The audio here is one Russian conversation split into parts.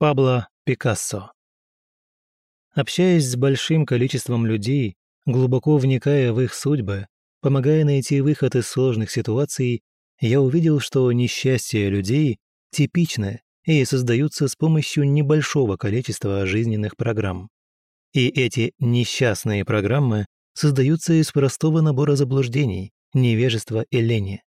Пабло Пикассо. Общаясь с большим количеством людей, глубоко вникая в их судьбы, помогая найти выход из сложных ситуаций, я увидел, что несчастья людей типичны и создаются с помощью небольшого количества жизненных программ. И эти несчастные программы создаются из простого набора заблуждений, невежества и лени.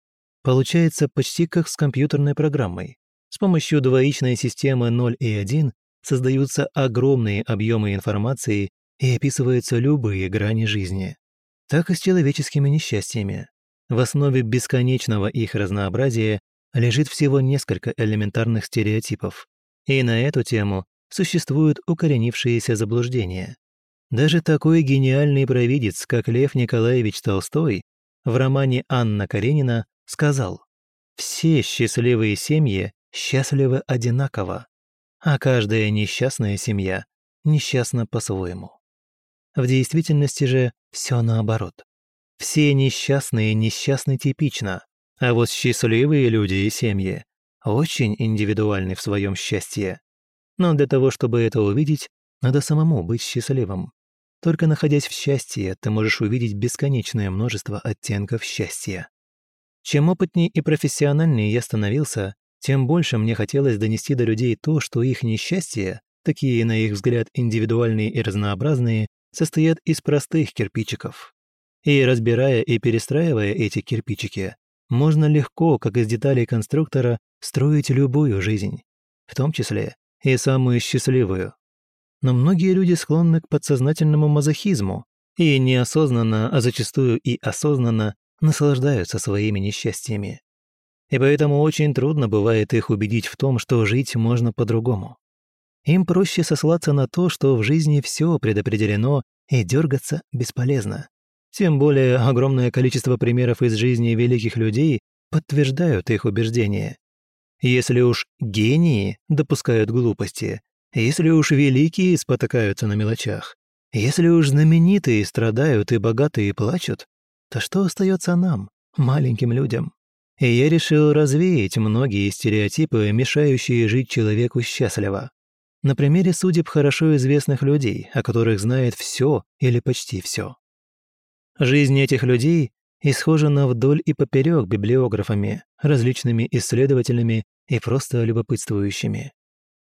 Получается почти как с компьютерной программой. С помощью двоичной системы 0 и 1 создаются огромные объемы информации и описываются любые грани жизни. Так и с человеческими несчастьями. В основе бесконечного их разнообразия лежит всего несколько элементарных стереотипов. И на эту тему существуют укоренившиеся заблуждения. Даже такой гениальный провидец, как Лев Николаевич Толстой, в романе «Анна Каренина» сказал «Все счастливые семьи счастливы одинаково, а каждая несчастная семья несчастна по-своему. В действительности же все наоборот. Все несчастные несчастны типично, а вот счастливые люди и семьи очень индивидуальны в своем счастье. Но для того, чтобы это увидеть, надо самому быть счастливым. Только находясь в счастье, ты можешь увидеть бесконечное множество оттенков счастья. Чем опытнее и профессиональнее я становился, тем больше мне хотелось донести до людей то, что их несчастья, такие, на их взгляд, индивидуальные и разнообразные, состоят из простых кирпичиков. И разбирая и перестраивая эти кирпичики, можно легко, как из деталей конструктора, строить любую жизнь, в том числе и самую счастливую. Но многие люди склонны к подсознательному мазохизму и неосознанно, а зачастую и осознанно наслаждаются своими несчастьями и поэтому очень трудно бывает их убедить в том, что жить можно по-другому. Им проще сослаться на то, что в жизни все предопределено и дергаться бесполезно. Тем более огромное количество примеров из жизни великих людей подтверждают их убеждения. Если уж гении допускают глупости, если уж великие спотыкаются на мелочах, если уж знаменитые страдают и богатые плачут, то что остается нам, маленьким людям? И я решил развеять многие стереотипы, мешающие жить человеку счастливо. На примере судеб хорошо известных людей, о которых знает все или почти все. Жизнь этих людей исхожена вдоль и поперек библиографами, различными исследователями и просто любопытствующими.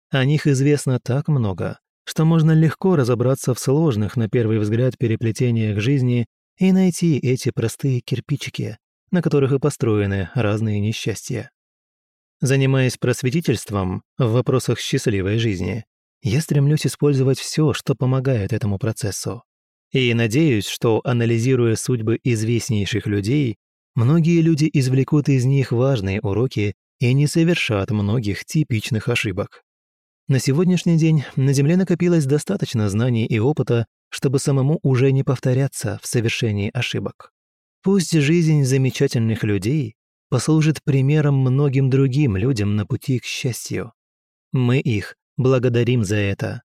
О них известно так много, что можно легко разобраться в сложных, на первый взгляд, переплетениях жизни и найти эти простые кирпичики, на которых и построены разные несчастья. Занимаясь просветительством в вопросах счастливой жизни, я стремлюсь использовать все, что помогает этому процессу. И надеюсь, что, анализируя судьбы известнейших людей, многие люди извлекут из них важные уроки и не совершат многих типичных ошибок. На сегодняшний день на Земле накопилось достаточно знаний и опыта, чтобы самому уже не повторяться в совершении ошибок. Пусть жизнь замечательных людей послужит примером многим другим людям на пути к счастью. Мы их благодарим за это.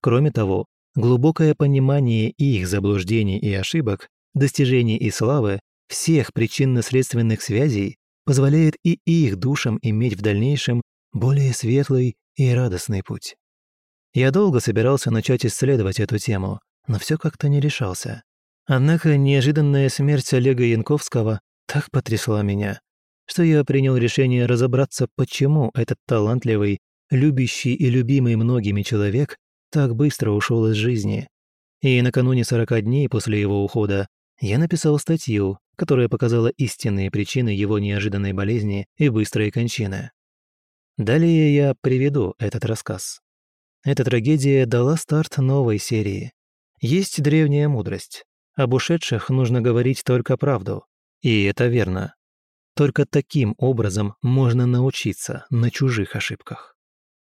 Кроме того, глубокое понимание их заблуждений и ошибок, достижений и славы, всех причинно-следственных связей позволяет и их душам иметь в дальнейшем более светлый и радостный путь. Я долго собирался начать исследовать эту тему, но все как-то не решался. Однако неожиданная смерть Олега Янковского так потрясла меня, что я принял решение разобраться, почему этот талантливый, любящий и любимый многими человек так быстро ушел из жизни. И накануне 40 дней после его ухода я написал статью, которая показала истинные причины его неожиданной болезни и быстрой кончины. Далее я приведу этот рассказ. Эта трагедия дала старт новой серии. Есть древняя мудрость. Об ушедших нужно говорить только правду. И это верно. Только таким образом можно научиться на чужих ошибках.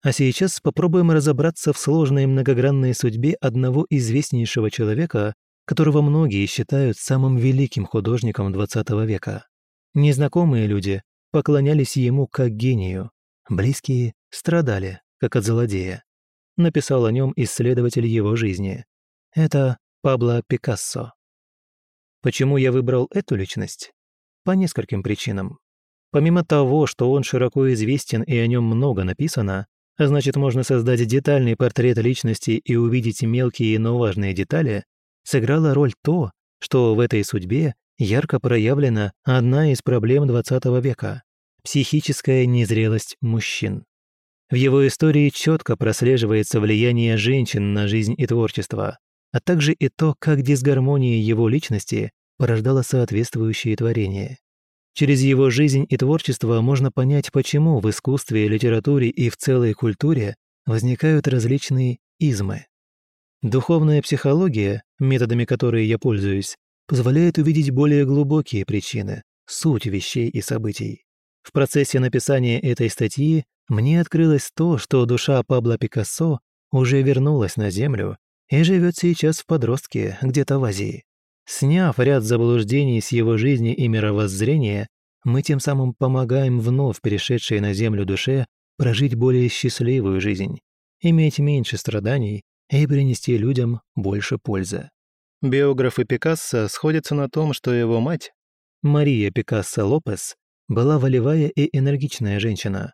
А сейчас попробуем разобраться в сложной многогранной судьбе одного известнейшего человека, которого многие считают самым великим художником XX века. Незнакомые люди поклонялись ему как гению, близкие страдали, как от злодея. Написал о нем исследователь его жизни. Это Пабло Пикассо. Почему я выбрал эту личность? По нескольким причинам. Помимо того, что он широко известен и о нем много написано, а значит, можно создать детальный портрет личности и увидеть мелкие, но важные детали, сыграла роль то, что в этой судьбе ярко проявлена одна из проблем XX века – психическая незрелость мужчин. В его истории четко прослеживается влияние женщин на жизнь и творчество, а также и то, как дисгармония его личности порождала соответствующие творения. Через его жизнь и творчество можно понять, почему в искусстве, литературе и в целой культуре возникают различные измы. Духовная психология, методами которой я пользуюсь, позволяет увидеть более глубокие причины, суть вещей и событий. В процессе написания этой статьи мне открылось то, что душа Пабло Пикассо уже вернулась на Землю и живет сейчас в подростке, где-то в Азии. Сняв ряд заблуждений с его жизни и мировоззрения, мы тем самым помогаем вновь перешедшей на Землю душе прожить более счастливую жизнь, иметь меньше страданий и принести людям больше пользы. Биографы Пикассо сходятся на том, что его мать, Мария Пикассо Лопес, была волевая и энергичная женщина.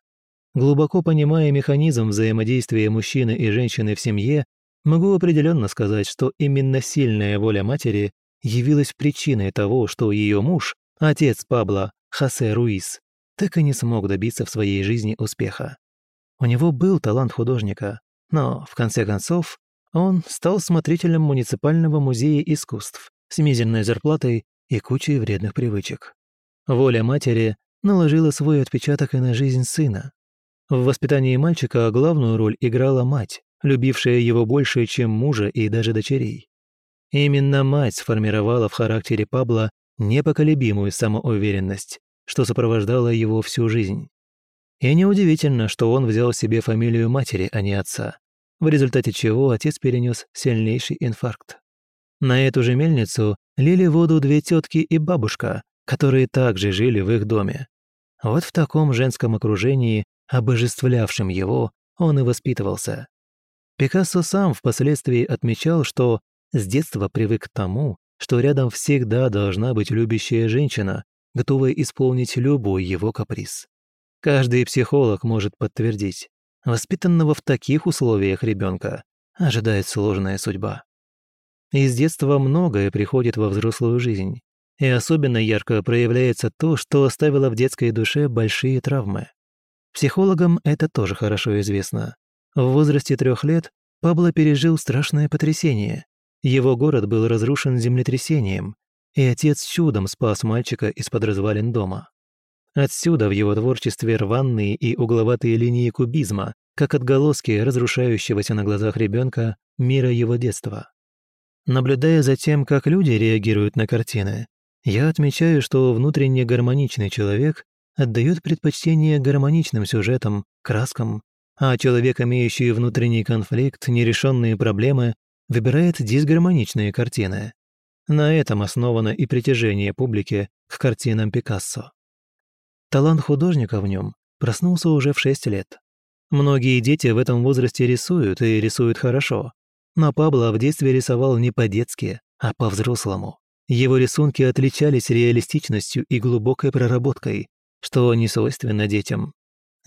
Глубоко понимая механизм взаимодействия мужчины и женщины в семье, могу определенно сказать, что именно сильная воля матери явилась причиной того, что ее муж, отец Пабло, Хосе Руис, так и не смог добиться в своей жизни успеха. У него был талант художника, но, в конце концов, он стал смотрителем муниципального музея искусств с мизерной зарплатой и кучей вредных привычек. Воля матери наложила свой отпечаток и на жизнь сына. В воспитании мальчика главную роль играла мать, любившая его больше, чем мужа и даже дочерей. Именно мать сформировала в характере Пабло непоколебимую самоуверенность, что сопровождало его всю жизнь. И неудивительно, что он взял себе фамилию матери, а не отца, в результате чего отец перенес сильнейший инфаркт. На эту же мельницу лили воду две тетки и бабушка, которые также жили в их доме. Вот в таком женском окружении, обожествлявшем его, он и воспитывался. Пикассо сам впоследствии отмечал, что с детства привык к тому, что рядом всегда должна быть любящая женщина, готовая исполнить любой его каприз. Каждый психолог может подтвердить, воспитанного в таких условиях ребенка ожидает сложная судьба. Из детства многое приходит во взрослую жизнь, и особенно ярко проявляется то, что оставило в детской душе большие травмы. Психологам это тоже хорошо известно. В возрасте трех лет Пабло пережил страшное потрясение, его город был разрушен землетрясением, и отец чудом спас мальчика из-под развалин дома. Отсюда в его творчестве рваные и угловатые линии кубизма, как отголоски разрушающегося на глазах ребенка мира его детства. Наблюдая за тем, как люди реагируют на картины, я отмечаю, что внутренне гармоничный человек отдает предпочтение гармоничным сюжетам, краскам, а человек, имеющий внутренний конфликт, нерешенные проблемы, выбирает дисгармоничные картины. На этом основано и притяжение публики к картинам Пикассо. Талант художника в нем проснулся уже в 6 лет. Многие дети в этом возрасте рисуют и рисуют хорошо. Но Пабло в детстве рисовал не по-детски, а по-взрослому. Его рисунки отличались реалистичностью и глубокой проработкой, что не свойственно детям.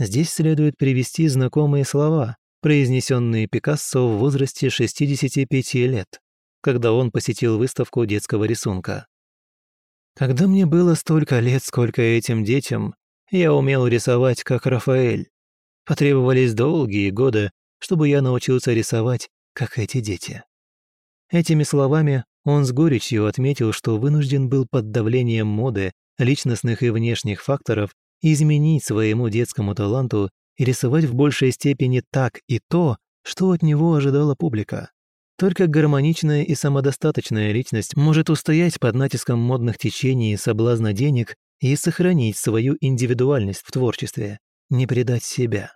Здесь следует привести знакомые слова, произнесенные Пикассо в возрасте 65 лет, когда он посетил выставку детского рисунка. «Когда мне было столько лет, сколько этим детям, я умел рисовать, как Рафаэль. Потребовались долгие годы, чтобы я научился рисовать, как эти дети». Этими словами он с горечью отметил, что вынужден был под давлением моды, личностных и внешних факторов изменить своему детскому таланту и рисовать в большей степени так и то, что от него ожидала публика. Только гармоничная и самодостаточная личность может устоять под натиском модных течений и соблазна денег и сохранить свою индивидуальность в творчестве, не предать себя.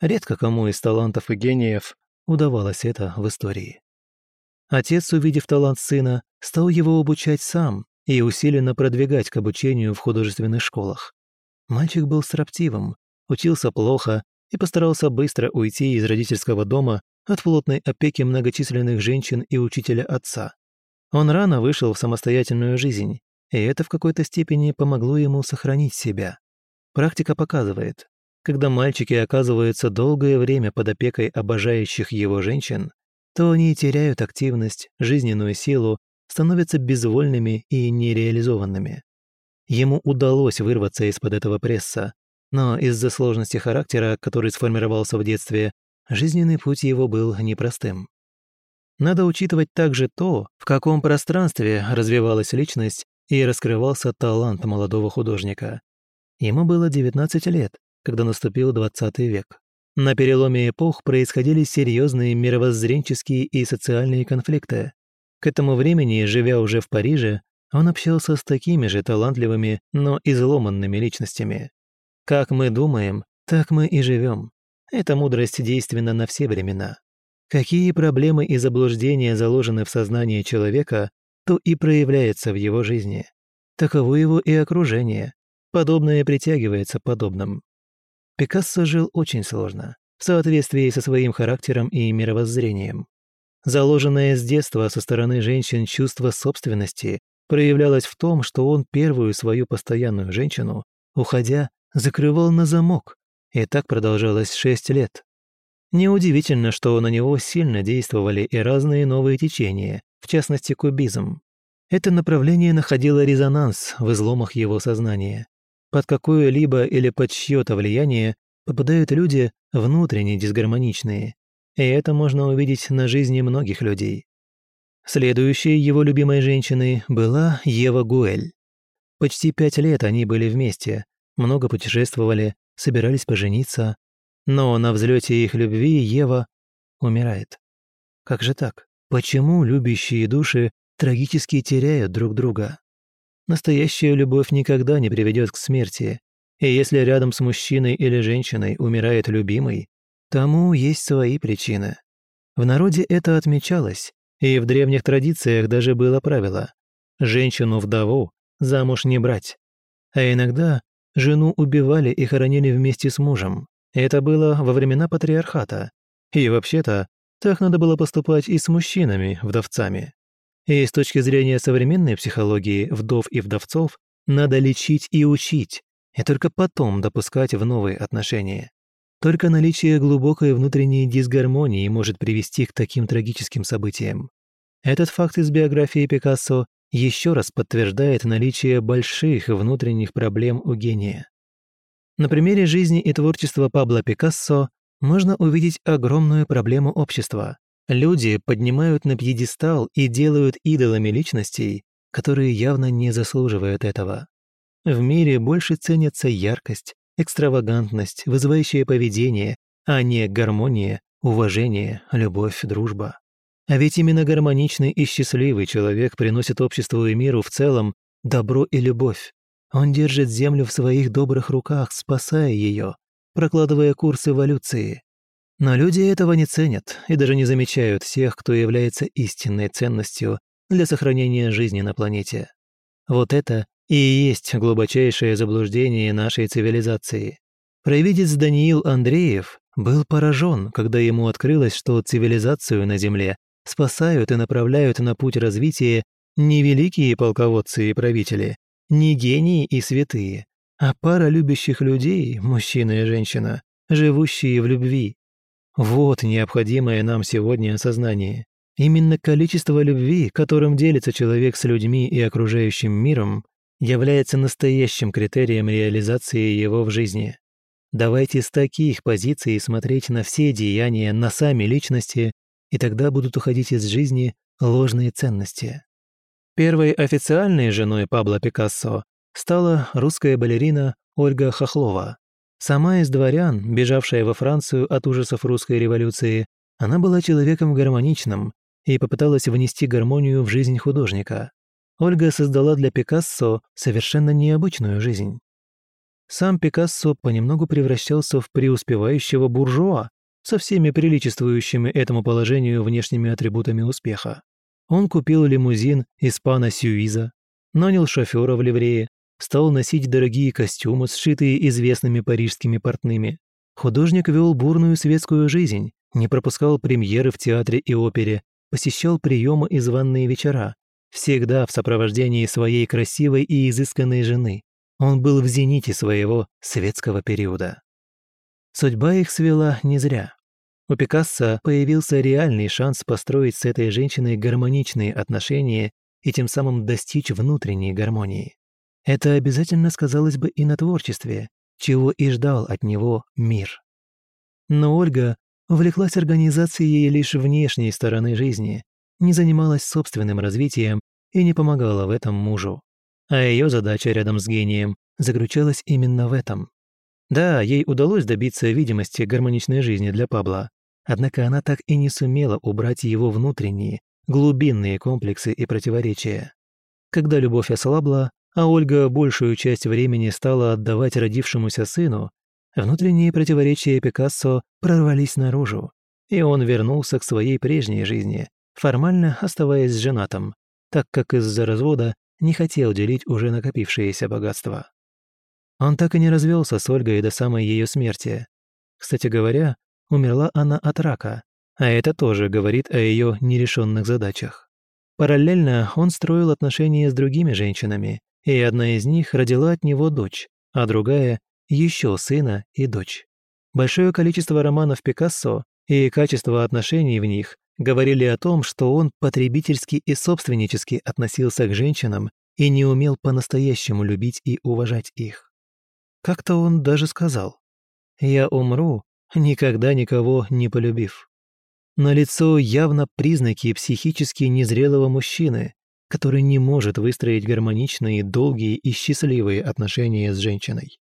Редко кому из талантов и гениев удавалось это в истории. Отец, увидев талант сына, стал его обучать сам и усиленно продвигать к обучению в художественных школах. Мальчик был строптивым, учился плохо и постарался быстро уйти из родительского дома от плотной опеки многочисленных женщин и учителя отца. Он рано вышел в самостоятельную жизнь, и это в какой-то степени помогло ему сохранить себя. Практика показывает, когда мальчики оказываются долгое время под опекой обожающих его женщин, то они теряют активность, жизненную силу, становятся безвольными и нереализованными. Ему удалось вырваться из-под этого пресса, но из-за сложности характера, который сформировался в детстве, жизненный путь его был непростым. Надо учитывать также то, в каком пространстве развивалась личность и раскрывался талант молодого художника. Ему было 19 лет, когда наступил 20 век. На переломе эпох происходили серьезные мировоззренческие и социальные конфликты. К этому времени, живя уже в Париже, он общался с такими же талантливыми, но изломанными личностями. Как мы думаем, так мы и живем. Эта мудрость действенна на все времена. Какие проблемы и заблуждения заложены в сознании человека, то и проявляется в его жизни. Таково его и окружение. Подобное притягивается подобным. Пикассо жил очень сложно, в соответствии со своим характером и мировоззрением. Заложенное с детства со стороны женщин чувство собственности проявлялось в том, что он первую свою постоянную женщину, уходя, закрывал на замок, и так продолжалось шесть лет. Неудивительно, что на него сильно действовали и разные новые течения, в частности кубизм. Это направление находило резонанс в изломах его сознания. Под какое-либо или под чьё-то влияние попадают люди внутренне дисгармоничные, и это можно увидеть на жизни многих людей. Следующей его любимой женщиной была Ева Гуэль. Почти пять лет они были вместе, много путешествовали, собирались пожениться, но на взлете их любви Ева умирает. Как же так? Почему любящие души трагически теряют друг друга? Настоящая любовь никогда не приведет к смерти, и если рядом с мужчиной или женщиной умирает любимый, тому есть свои причины. В народе это отмечалось, и в древних традициях даже было правило – женщину-вдову замуж не брать. А иногда жену убивали и хоронили вместе с мужем. Это было во времена патриархата. И вообще-то, так надо было поступать и с мужчинами, вдовцами. И с точки зрения современной психологии вдов и вдовцов надо лечить и учить, и только потом допускать в новые отношения. Только наличие глубокой внутренней дисгармонии может привести к таким трагическим событиям. Этот факт из биографии Пикассо еще раз подтверждает наличие больших внутренних проблем у гения. На примере жизни и творчества Пабло Пикассо можно увидеть огромную проблему общества. Люди поднимают на пьедестал и делают идолами личностей, которые явно не заслуживают этого. В мире больше ценятся яркость, экстравагантность, вызывающее поведение, а не гармония, уважение, любовь, дружба. А ведь именно гармоничный и счастливый человек приносит обществу и миру в целом добро и любовь. Он держит Землю в своих добрых руках, спасая ее, прокладывая курс эволюции. Но люди этого не ценят и даже не замечают всех, кто является истинной ценностью для сохранения жизни на планете. Вот это и есть глубочайшее заблуждение нашей цивилизации. Провидец Даниил Андреев был поражен, когда ему открылось, что цивилизацию на Земле спасают и направляют на путь развития не великие полководцы и правители, не гении и святые, а пара любящих людей, мужчина и женщина, живущие в любви. Вот необходимое нам сегодня осознание. Именно количество любви, которым делится человек с людьми и окружающим миром, является настоящим критерием реализации его в жизни. Давайте с таких позиций смотреть на все деяния, на сами личности, и тогда будут уходить из жизни ложные ценности. Первой официальной женой Пабло Пикассо стала русская балерина Ольга Хохлова. Сама из дворян, бежавшая во Францию от ужасов русской революции, она была человеком гармоничным и попыталась внести гармонию в жизнь художника. Ольга создала для Пикассо совершенно необычную жизнь. Сам Пикассо понемногу превращался в преуспевающего буржуа со всеми приличествующими этому положению внешними атрибутами успеха. Он купил лимузин Испана Сюиза, нанял шофера в ливрее, стал носить дорогие костюмы, сшитые известными парижскими портными. Художник вел бурную светскую жизнь, не пропускал премьеры в театре и опере, посещал приемы и званные вечера, всегда в сопровождении своей красивой и изысканной жены. Он был в зените своего светского периода. Судьба их свела не зря. У Пикассо появился реальный шанс построить с этой женщиной гармоничные отношения и тем самым достичь внутренней гармонии. Это обязательно сказалось бы и на творчестве, чего и ждал от него мир. Но Ольга увлеклась организацией лишь внешней стороны жизни, не занималась собственным развитием и не помогала в этом мужу. А ее задача рядом с гением заключалась именно в этом. Да, ей удалось добиться видимости гармоничной жизни для Пабла, однако она так и не сумела убрать его внутренние, глубинные комплексы и противоречия. Когда любовь ослабла, а Ольга большую часть времени стала отдавать родившемуся сыну, внутренние противоречия Пикассо прорвались наружу, и он вернулся к своей прежней жизни, формально оставаясь женатым, так как из-за развода не хотел делить уже накопившееся богатство. Он так и не развелся с Ольгой до самой ее смерти. Кстати говоря, умерла она от рака, а это тоже говорит о ее нерешенных задачах. Параллельно он строил отношения с другими женщинами, и одна из них родила от него дочь, а другая – еще сына и дочь. Большое количество романов Пикассо и качество отношений в них говорили о том, что он потребительски и собственнически относился к женщинам и не умел по-настоящему любить и уважать их. Как-то он даже сказал «Я умру, никогда никого не полюбив». На лицо явно признаки психически незрелого мужчины, который не может выстроить гармоничные, долгие и счастливые отношения с женщиной.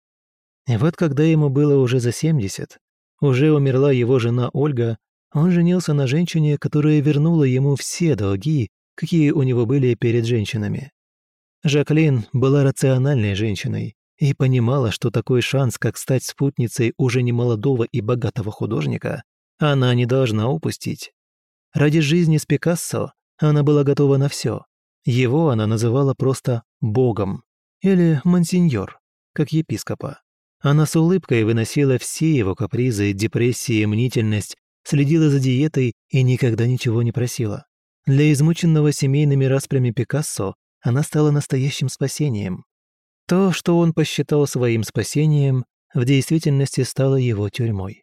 И вот когда ему было уже за 70, уже умерла его жена Ольга, он женился на женщине, которая вернула ему все долги, какие у него были перед женщинами. Жаклин была рациональной женщиной и понимала, что такой шанс, как стать спутницей уже немолодого и богатого художника, она не должна упустить. Ради жизни с Пикассо она была готова на все. Его она называла просто «богом» или «монсеньор», как епископа. Она с улыбкой выносила все его капризы, депрессии, мнительность, следила за диетой и никогда ничего не просила. Для измученного семейными распрями Пикассо она стала настоящим спасением. То, что он посчитал своим спасением, в действительности стало его тюрьмой.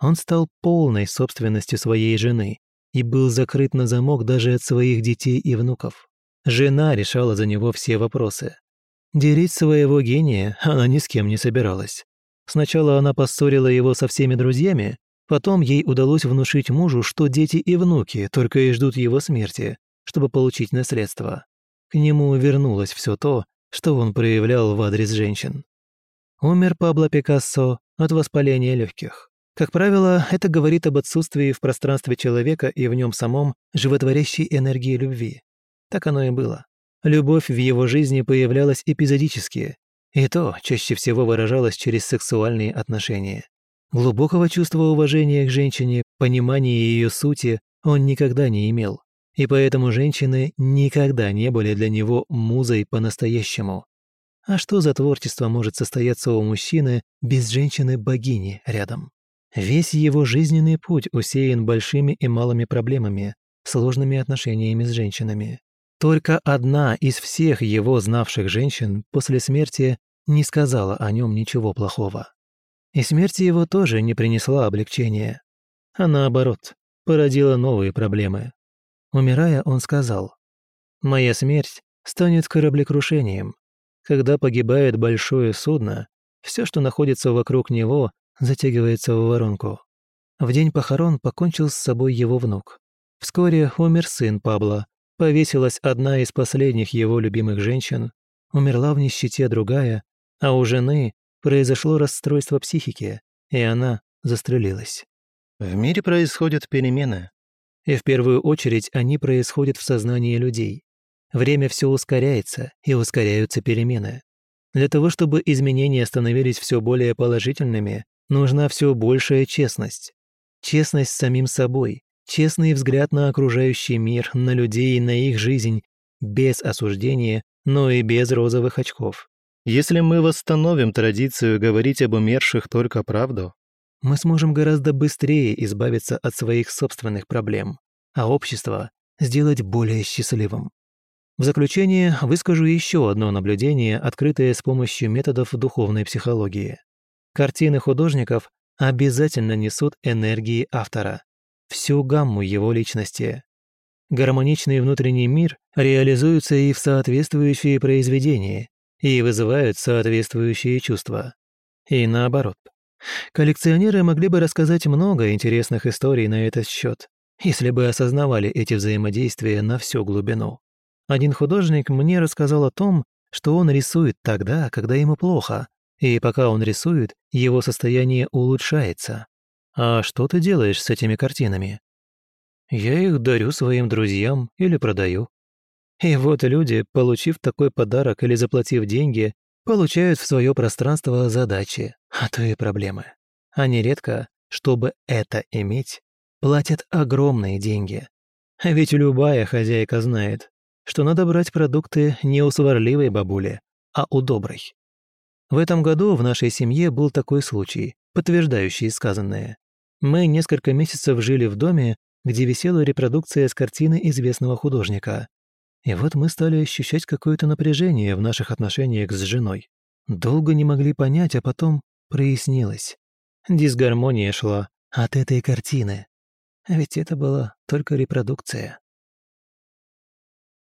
Он стал полной собственностью своей жены и был закрыт на замок даже от своих детей и внуков. Жена решала за него все вопросы. Делить своего гения она ни с кем не собиралась. Сначала она поссорила его со всеми друзьями, потом ей удалось внушить мужу, что дети и внуки только и ждут его смерти, чтобы получить наследство. К нему вернулось все то, что он проявлял в адрес женщин. Умер Пабло Пикассо от воспаления легких. Как правило, это говорит об отсутствии в пространстве человека и в нем самом животворящей энергии любви. Так оно и было. Любовь в его жизни появлялась эпизодически, и то чаще всего выражалась через сексуальные отношения. Глубокого чувства уважения к женщине, понимания ее сути он никогда не имел, и поэтому женщины никогда не были для него музой по-настоящему. А что за творчество может состояться у мужчины без женщины-богини рядом? Весь его жизненный путь усеян большими и малыми проблемами, сложными отношениями с женщинами. Только одна из всех его знавших женщин после смерти не сказала о нем ничего плохого. И смерть его тоже не принесла облегчения, а наоборот, породила новые проблемы. Умирая, он сказал, «Моя смерть станет кораблекрушением. Когда погибает большое судно, все, что находится вокруг него, затягивается в воронку. В день похорон покончил с собой его внук. Вскоре умер сын Пабло, Повесилась одна из последних его любимых женщин, умерла в нищете другая, а у жены произошло расстройство психики, и она застрелилась. В мире происходят перемены, и в первую очередь они происходят в сознании людей. Время все ускоряется, и ускоряются перемены. Для того, чтобы изменения становились все более положительными, нужна все большая честность. Честность с самим собой, честный взгляд на окружающий мир, на людей и на их жизнь, без осуждения, но и без розовых очков. Если мы восстановим традицию говорить об умерших только правду, мы сможем гораздо быстрее избавиться от своих собственных проблем, а общество сделать более счастливым. В заключение выскажу еще одно наблюдение, открытое с помощью методов духовной психологии. Картины художников обязательно несут энергии автора, всю гамму его личности. Гармоничный внутренний мир реализуется и в соответствующие произведения, и вызывают соответствующие чувства. И наоборот. Коллекционеры могли бы рассказать много интересных историй на этот счет, если бы осознавали эти взаимодействия на всю глубину. Один художник мне рассказал о том, что он рисует тогда, когда ему плохо, и пока он рисует, его состояние улучшается. А что ты делаешь с этими картинами? Я их дарю своим друзьям или продаю. И вот люди, получив такой подарок или заплатив деньги, получают в свое пространство задачи, а то и проблемы. Они редко, чтобы это иметь, платят огромные деньги. Ведь любая хозяйка знает, что надо брать продукты не у сварливой бабули, а у доброй. В этом году в нашей семье был такой случай, подтверждающий сказанное. Мы несколько месяцев жили в доме, где висела репродукция с картины известного художника. И вот мы стали ощущать какое-то напряжение в наших отношениях с женой. Долго не могли понять, а потом прояснилось. Дисгармония шла от этой картины. А ведь это была только репродукция.